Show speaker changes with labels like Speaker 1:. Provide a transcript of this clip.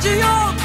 Speaker 1: 只有。